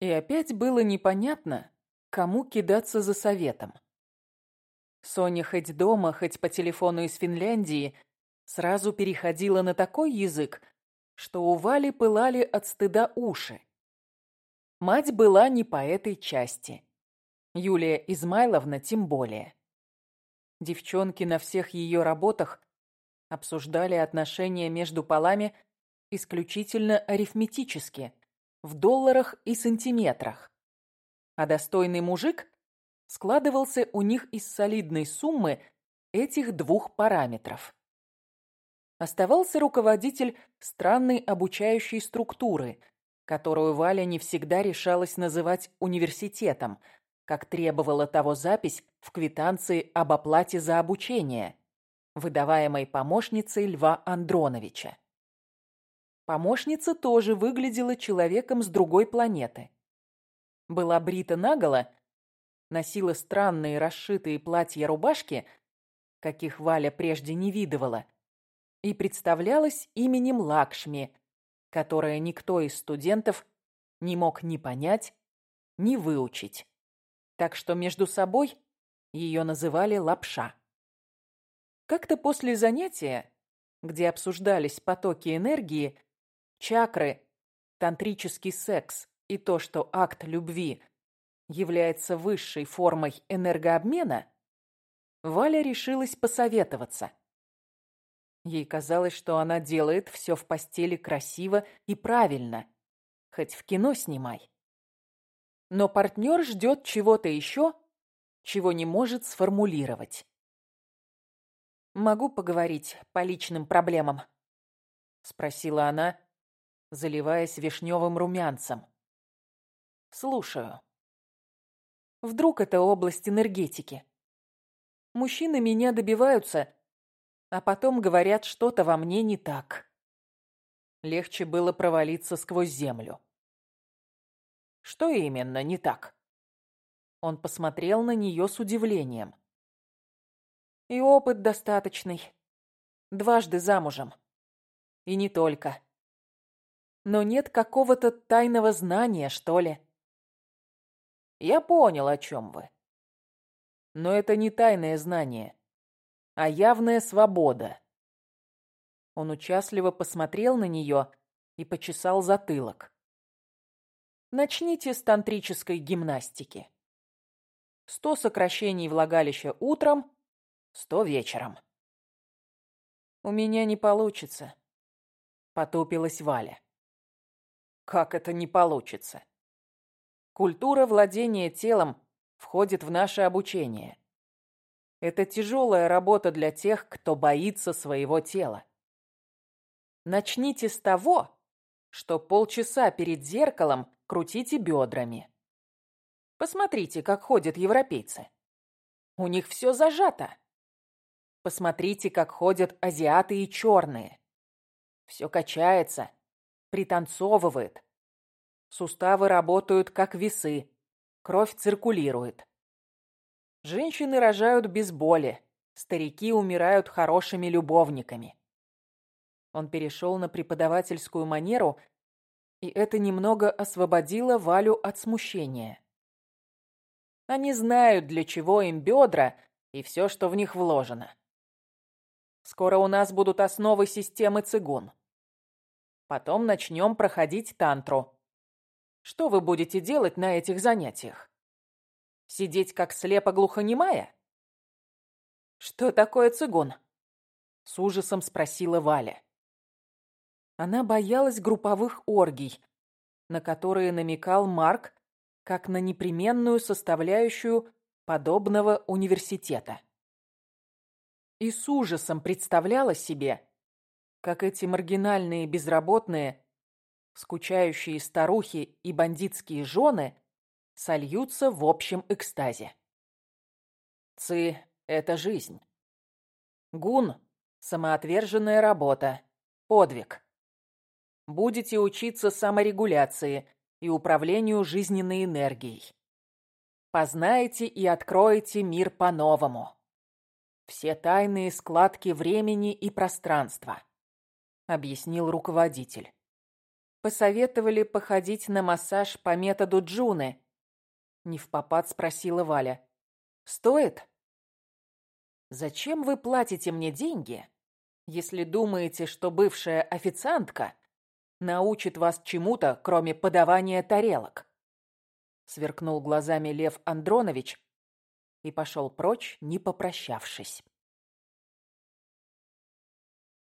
И опять было непонятно, кому кидаться за советом. Соня хоть дома, хоть по телефону из Финляндии сразу переходила на такой язык, что у Вали пылали от стыда уши. Мать была не по этой части. Юлия Измайловна тем более. Девчонки на всех ее работах обсуждали отношения между полами исключительно арифметически, в долларах и сантиметрах. А достойный мужик складывался у них из солидной суммы этих двух параметров. Оставался руководитель странной обучающей структуры, которую Валя не всегда решалась называть университетом, как требовала того запись в квитанции об оплате за обучение, выдаваемой помощницей Льва Андроновича. Помощница тоже выглядела человеком с другой планеты. Была брита наголо носила странные расшитые платья-рубашки, каких Валя прежде не видывала, и представлялась именем Лакшми, которое никто из студентов не мог ни понять, ни выучить. Так что между собой ее называли Лапша. Как-то после занятия, где обсуждались потоки энергии, чакры, тантрический секс и то, что акт любви является высшей формой энергообмена, Валя решилась посоветоваться. Ей казалось, что она делает все в постели красиво и правильно, хоть в кино снимай. Но партнер ждет чего-то еще, чего не может сформулировать. «Могу поговорить по личным проблемам?» — спросила она, заливаясь вишневым румянцем. «Слушаю». Вдруг это область энергетики. Мужчины меня добиваются, а потом говорят, что-то во мне не так. Легче было провалиться сквозь землю. Что именно не так? Он посмотрел на нее с удивлением. И опыт достаточный. Дважды замужем. И не только. Но нет какого-то тайного знания, что ли. Я понял, о чем вы. Но это не тайное знание, а явная свобода. Он участливо посмотрел на нее и почесал затылок. Начните с тантрической гимнастики. Сто сокращений влагалища утром, сто вечером. У меня не получится, потупилась Валя. Как это не получится? Культура владения телом входит в наше обучение. Это тяжелая работа для тех, кто боится своего тела. Начните с того, что полчаса перед зеркалом крутите бедрами. Посмотрите, как ходят европейцы. У них все зажато. Посмотрите, как ходят азиаты и черные. Все качается, пританцовывает, Суставы работают как весы. Кровь циркулирует. Женщины рожают без боли. Старики умирают хорошими любовниками. Он перешел на преподавательскую манеру, и это немного освободило Валю от смущения. Они знают, для чего им бедра и все, что в них вложено. Скоро у нас будут основы системы цигун. Потом начнем проходить тантру. Что вы будете делать на этих занятиях? Сидеть как слепо-глухонемая? Что такое цигун? С ужасом спросила Валя. Она боялась групповых оргий, на которые намекал Марк как на непременную составляющую подобного университета. И с ужасом представляла себе, как эти маргинальные безработные скучающие старухи и бандитские жены сольются в общем экстазе. Ци — это жизнь. Гун — самоотверженная работа, подвиг. Будете учиться саморегуляции и управлению жизненной энергией. Познаете и откроете мир по-новому. Все тайные складки времени и пространства, объяснил руководитель. Посоветовали походить на массаж по методу Джуны. Не в попад спросила Валя. Стоит? Зачем вы платите мне деньги, если думаете, что бывшая официантка научит вас чему-то, кроме подавания тарелок? Сверкнул глазами Лев Андронович и пошел прочь, не попрощавшись.